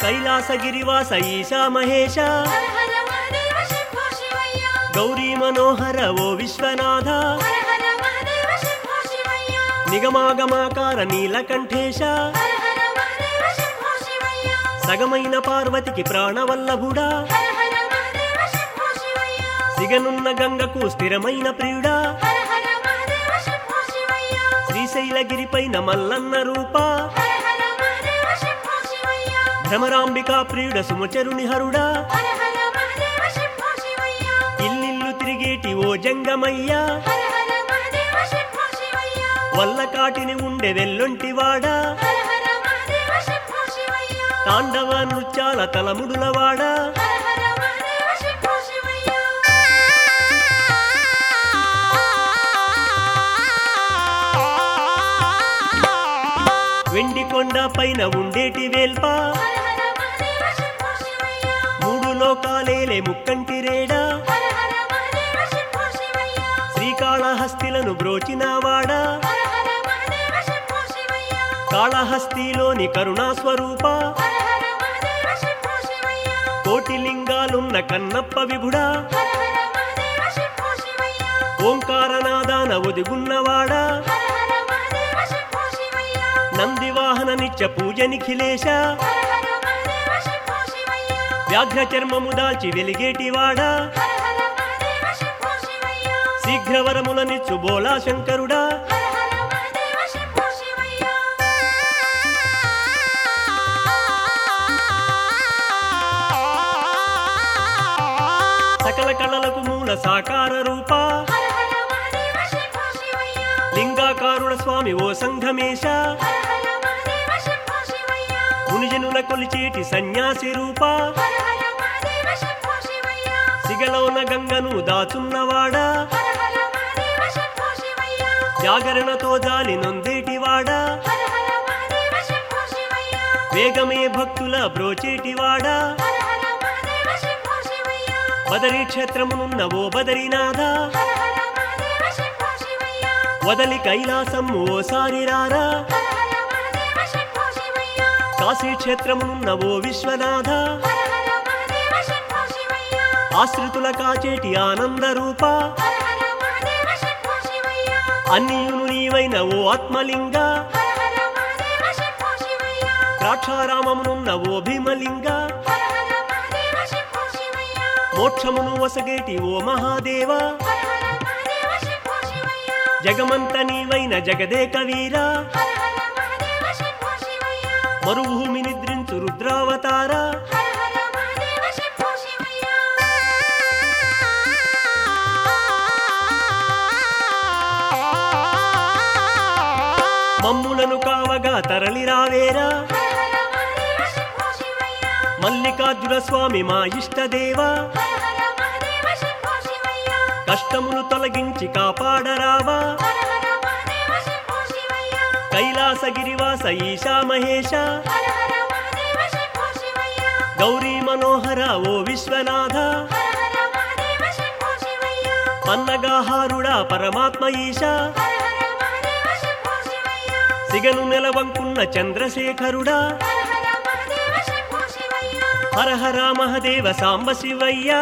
కైలాసగిరివాస ఈశా మహేశ. శివయ్య. గౌరీ మనోహర ఓ విశ్వనాథ. నిగమాగమాకార నీలకంఠేశ. సగమైన పార్వతికి ప్రాణవల్లభుడా. సిగనున్న గంగకు స్థిరమైన ప్రియుడా. శ్రీశైలగిరిపైన మల్లన్న రూప. భ్రమరాంబికా ప్రియుడ సుమచరుని హరుడా. ఇల్లిల్లు తిరిగేటి ఓ జంగమయ్య. హర హర మహదేవ శంభో శివయ్య. వల్ల కాటిని ఉండే వెల్లుంటివాడా తాండవ నృత్యాల తలముడులవాడా వెండి కొండ పైన ఉండేటి వేల్పా. మూడు లోకాలేలే ముక్కంటి రేడా. శ్రీకాళహస్తిలను బ్రోచినవాడా కాళహస్తిలోని కరుణా స్వరూప హర కోటి లింగాలున్న కన్నప్ప విభుడా. ఓంకారనాదాన ఒదిగున్నవాడా నిత్య పూజ నిఖిలేశ. వ్యాఘ్ర చర్మము దాల్చి వెలిగేటివాడా హర హర మహదేవ శీఘ్రవరములనిచ్చు బోలా శంకరుడా. సకల కళలకు మూల సాకార రూప. లింగాకారుడ స్వామి ఓ సంఘమేశ. మునిజనుల కొలిచేటి సన్యాసి రూప. సిగలోన గంగను దాచున్నవాడా. జాగరణతో జాలి నొందేటివాడా. వేగమే భక్తుల బ్రోచేటివాడా. బదరీ క్షేత్రమునున్న ఓ బదరీనాథ. వదలి కైలాసం ఓసారి రారా. శివయ్య కాశీ క్షేత్రమునున్న ఓ విశ్వనాథ ఆశ్రితుల కాచేటి ఆనంద రూప అన్నియును నీవైన ఓ ఆత్మలింగ. ద్రాక్షారామమునున్న ఓ భీమలింగ. మోక్షమును వసగేటి ఓ మహాదేవ. జగమంత నీవైన జగదేక వీర మరుభూమి నిద్రించు రుద్రావతార. మమ్ములను కావగా తరలిరావేరా. శంభో శివయ్య. మల్లికార్జున స్వామి మా ఇష్టదేవా కష్టములు తొలగించి కాపాడరావా. కైలాసగిరివాస ఈశా మహేశ. గౌరీ మనోహర ఓ విశ్వనాథ. పన్నగాహారుడా పరమాత్మ ఈశ. సిగను నెలవంకున్న చంద్రశేఖరుడా. హర హర మహదేవ సాంబ శివయ్య.